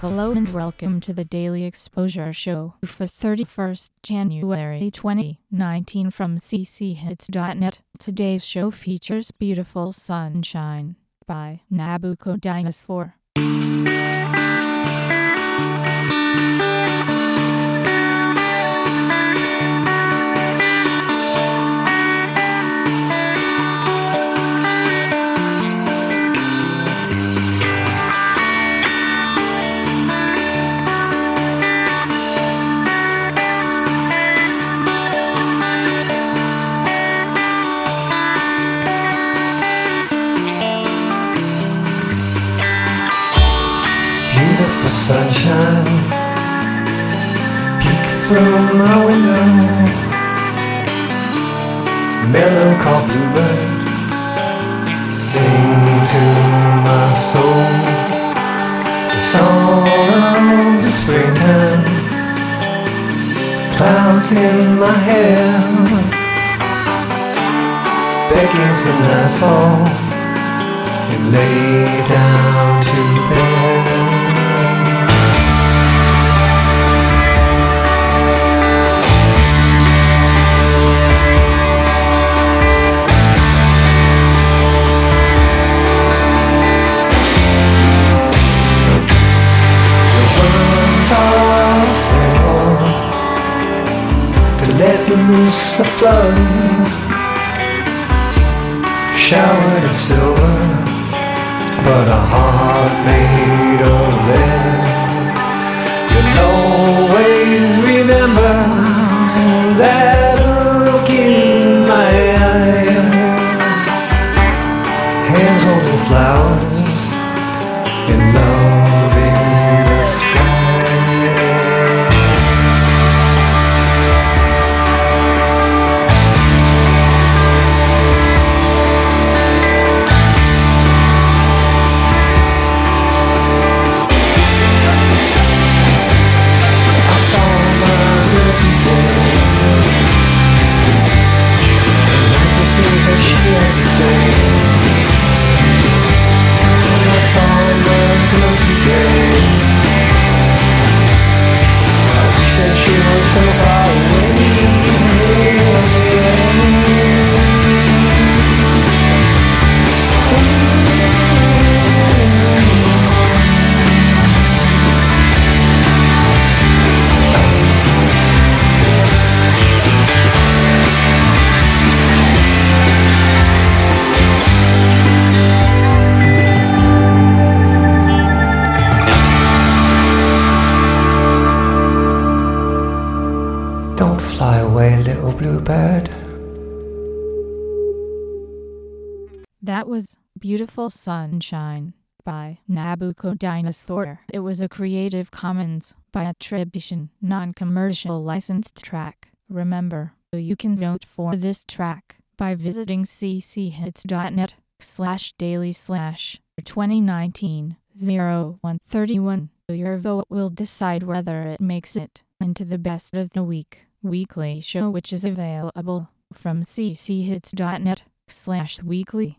Hello and welcome to the Daily Exposure Show for 31st January 2019 from cchits.net. Today's show features Beautiful Sunshine by Nabucco Dinosaur. Beautiful sunshine peek through my window. Melancholy bluebird sing to my soul. The song of the springtime, clouds in my hair, beckons the nightfall and lay down to bed. Loose the flood, showered in silver, but a heart made of lead. You'll always remember that That was Beautiful Sunshine by Nabucco Dinosaur. It was a Creative Commons by attribution, non-commercial licensed track. Remember, you can vote for this track by visiting cchits.net slash daily slash 2019 0131. Your vote will decide whether it makes it into the best of the week weekly show which is available from cchits.net slash weekly.